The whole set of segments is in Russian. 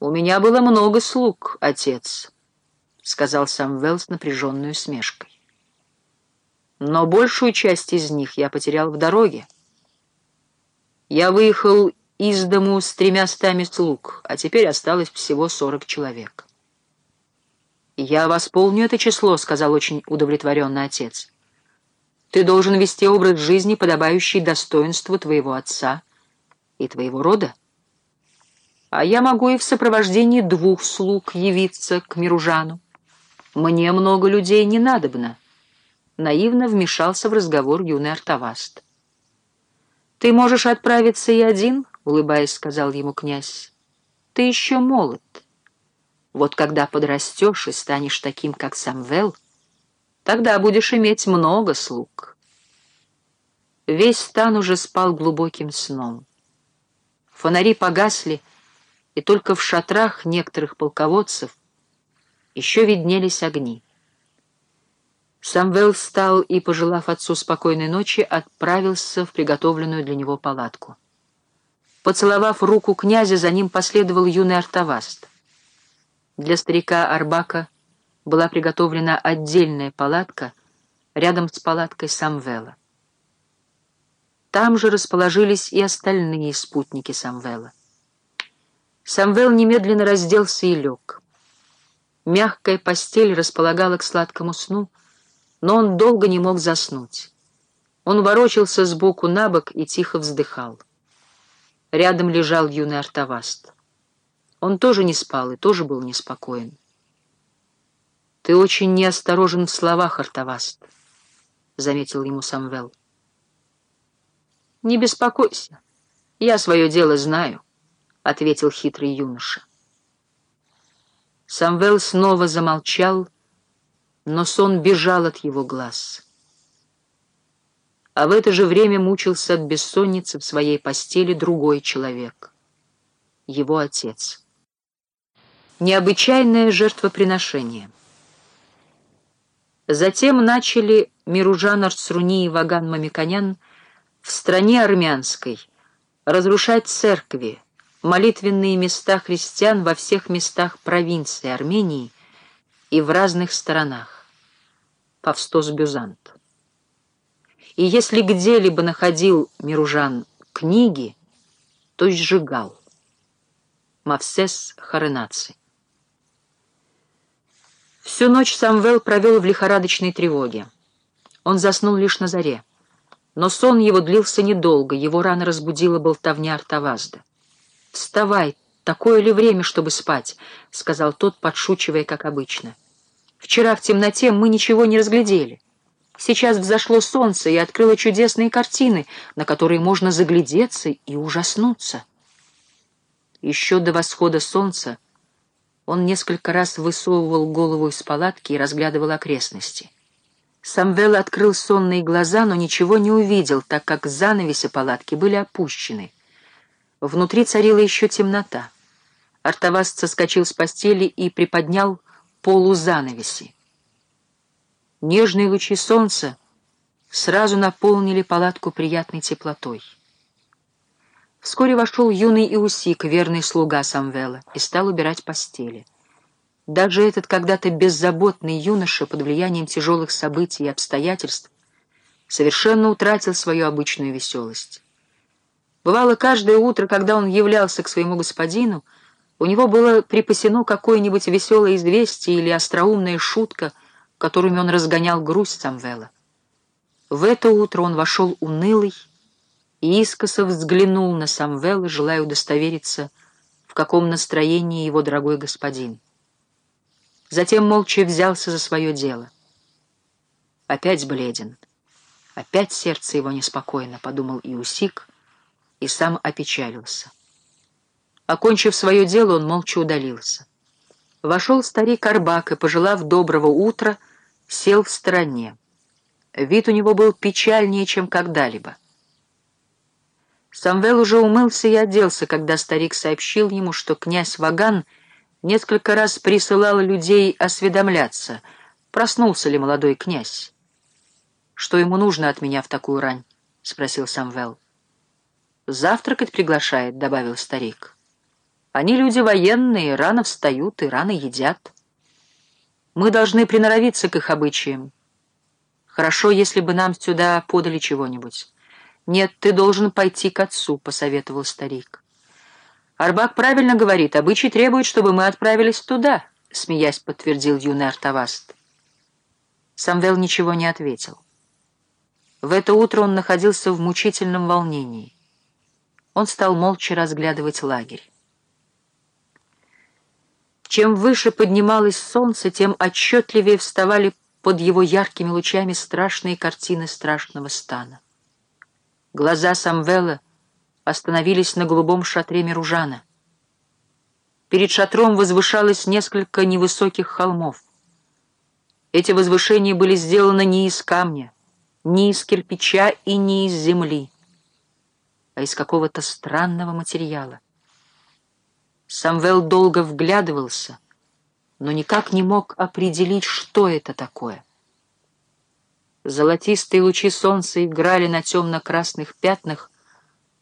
«У меня было много слуг, отец», — сказал Самвел с напряженной усмешкой. «Но большую часть из них я потерял в дороге. Я выехал из дому с тремя стами слуг, а теперь осталось всего сорок человек». «Я восполню это число», — сказал очень удовлетворенный отец. «Ты должен вести образ жизни, подобающий достоинству твоего отца и твоего рода. А я могу и в сопровождении двух слуг явиться к Миружану. Мне много людей не надобно». Наивно вмешался в разговор юный Артаваст. «Ты можешь отправиться и один», — улыбаясь, сказал ему князь. «Ты еще молод». Вот когда подрастешь и станешь таким, как Самвел, тогда будешь иметь много слуг. Весь стан уже спал глубоким сном. Фонари погасли, и только в шатрах некоторых полководцев еще виднелись огни. Самвел встал и, пожелав отцу спокойной ночи, отправился в приготовленную для него палатку. Поцеловав руку князя, за ним последовал юный артоваст — для старика Арбака была приготовлена отдельная палатка рядом с палаткой Самвела. Там же расположились и остальные спутники Самвела. Самвел немедленно разделся и лег. Мягкая постель располагала к сладкому сну, но он долго не мог заснуть. Он ворочался сбоку на бок и тихо вздыхал. Рядом лежал юный артоваст. Он тоже не спал и тоже был неспокоен. «Ты очень неосторожен в словах, Артаваст», — заметил ему Самвел. «Не беспокойся, я свое дело знаю», — ответил хитрый юноша. Самвел снова замолчал, но сон бежал от его глаз. А в это же время мучился от бессонницы в своей постели другой человек — его отец необычайное жертвоприношение. Затем начали Миружан Арцруни и Ваган Мамиконян в стране армянской разрушать церкви, молитвенные места христиан во всех местах провинции Армении и в разных сторонах. Павстос Бюзант. И если где-либо находил Миружан книги, то сжигал. Мавсес Харенаци. Всю ночь Самвел провел в лихорадочной тревоге. Он заснул лишь на заре. Но сон его длился недолго, его рано разбудила болтовня Артавазда. «Вставай, такое ли время, чтобы спать?» — сказал тот, подшучивая, как обычно. «Вчера в темноте мы ничего не разглядели. Сейчас взошло солнце и открыло чудесные картины, на которые можно заглядеться и ужаснуться». Еще до восхода солнца он несколько раз высовывал голову из палатки и разглядывал окрестности. Самвел открыл сонные глаза, но ничего не увидел, так как занавеси палатки были опущены. Внутри царила еще темнота. Артавас соскочил с постели и приподнял полу занавеси. Нежные лучи солнца сразу наполнили палатку приятной теплотой. Вскоре вошел юный Иусик, верный слуга Самвела, и стал убирать постели. Даже этот когда-то беззаботный юноша под влиянием тяжелых событий и обстоятельств совершенно утратил свою обычную веселость. Бывало, каждое утро, когда он являлся к своему господину, у него было припасено какое-нибудь веселое известие или остроумная шутка, которыми он разгонял грусть Самвела. В это утро он вошел унылый, и искоса взглянул на Самвела, желая удостовериться, в каком настроении его дорогой господин. Затем молча взялся за свое дело. Опять бледен, опять сердце его неспокойно, подумал Иусик, и сам опечалился. Окончив свое дело, он молча удалился. Вошел старик Арбак и, пожелав доброго утра, сел в стороне. Вид у него был печальнее, чем когда-либо. Самвел уже умылся и оделся, когда старик сообщил ему, что князь Ваган несколько раз присылал людей осведомляться, проснулся ли молодой князь. «Что ему нужно от меня в такую рань?» — спросил Самвел. «Завтракать приглашает», — добавил старик. Они люди военные, рано встают и рано едят. Мы должны приноровиться к их обычаям. Хорошо, если бы нам сюда подали чего-нибудь. Нет, ты должен пойти к отцу, — посоветовал старик. Арбак правильно говорит, обычай требует, чтобы мы отправились туда, — смеясь подтвердил юный Артаваст. Самвел ничего не ответил. В это утро он находился в мучительном волнении. Он стал молча разглядывать лагерь. Чем выше поднималось солнце, тем отчетливее вставали под его яркими лучами страшные картины страшного стана. Глаза Самвела остановились на голубом шатре Миружана. Перед шатром возвышалось несколько невысоких холмов. Эти возвышения были сделаны не из камня, не из кирпича и не из земли, а из какого-то странного материала. Самвел долго вглядывался, но никак не мог определить, что это такое. Золотистые лучи солнца играли на темно-красных пятнах,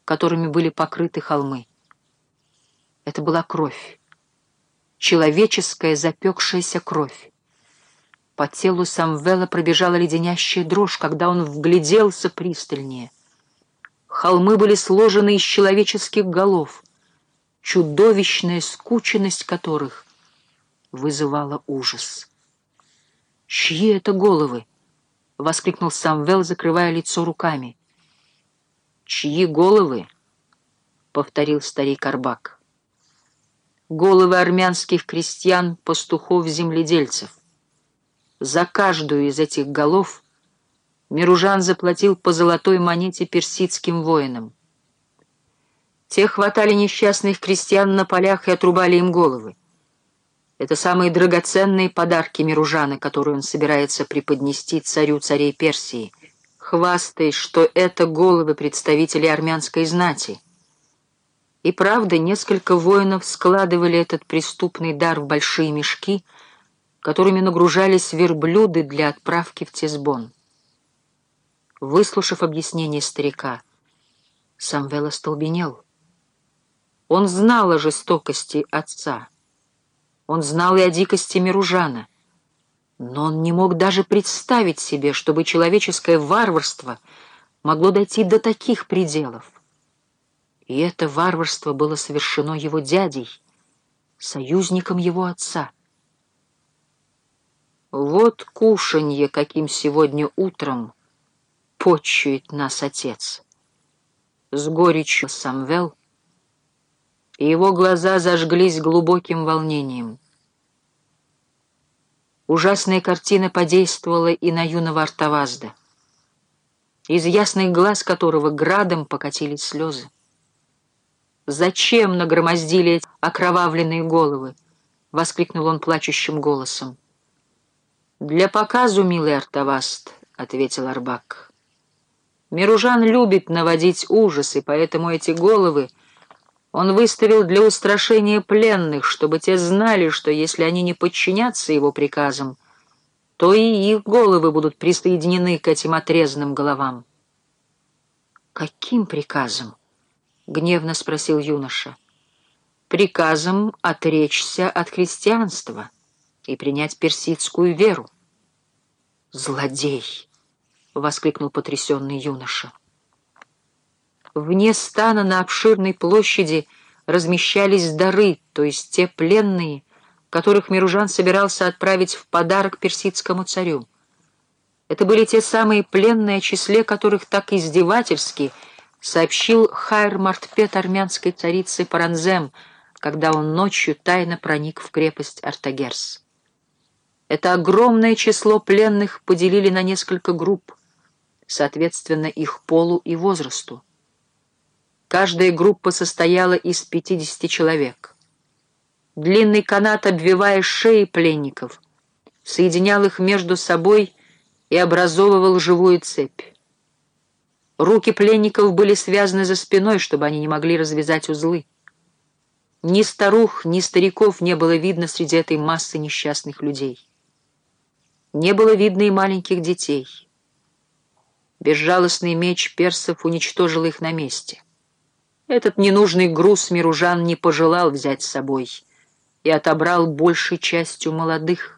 которыми были покрыты холмы. Это была кровь, человеческая запекшаяся кровь. По телу Самвела пробежала леденящая дрожь, когда он вгляделся пристальнее. Холмы были сложены из человеческих голов — чудовищная скученность которых вызывала ужас. «Чьи это головы?» — воскликнул Самвел, закрывая лицо руками. «Чьи головы?» — повторил старик Арбак. «Головы армянских крестьян, пастухов, земледельцев. За каждую из этих голов Миружан заплатил по золотой монете персидским воинам. Те хватали несчастных крестьян на полях и отрубали им головы. Это самые драгоценные подарки Миружана, которые он собирается преподнести царю царей Персии, хвастаясь, что это головы представителей армянской знати. И правда, несколько воинов складывали этот преступный дар в большие мешки, которыми нагружались верблюды для отправки в Тесбон. Выслушав объяснение старика, Самвел остолбенел — он знал о жестокости отца. Он знал и о дикости Миружана. Но он не мог даже представить себе, чтобы человеческое варварство могло дойти до таких пределов. И это варварство было совершено его дядей, союзником его отца. Вот кушанье, каким сегодня утром почует нас отец. С горечью Самвел — и его глаза зажглись глубоким волнением. Ужасная картина подействовала и на юного Артавазда, из ясных глаз которого градом покатились слезы. «Зачем нагромоздили эти окровавленные головы?» — воскликнул он плачущим голосом. «Для показу, милый Артаваст», — ответил Арбак. «Миружан любит наводить ужас, и поэтому эти головы — он выставил для устрашения пленных, чтобы те знали, что если они не подчинятся его приказам, то и их головы будут присоединены к этим отрезанным головам. «Каким приказом?» — гневно спросил юноша. «Приказом отречься от христианства и принять персидскую веру». «Злодей!» — воскликнул потрясенный юноша. Вне стана на обширной площади размещались дары, то есть те пленные, которых Миружан собирался отправить в подарок персидскому царю. Это были те самые пленные, о числе которых так издевательски сообщил Хайр Мартпет армянской царицы Паранзем, когда он ночью тайно проник в крепость Артагерс. Это огромное число пленных поделили на несколько групп, соответственно их полу и возрасту. Каждая группа состояла из 50 человек. Длинный канат, обвивая шеи пленников, соединял их между собой и образовывал живую цепь. Руки пленников были связаны за спиной, чтобы они не могли развязать узлы. Ни старух, ни стариков не было видно среди этой массы несчастных людей. Не было видно и маленьких детей. Безжалостный меч персов уничтожил их на месте. Этот ненужный груз Миружан не пожелал взять с собой и отобрал большей частью молодых.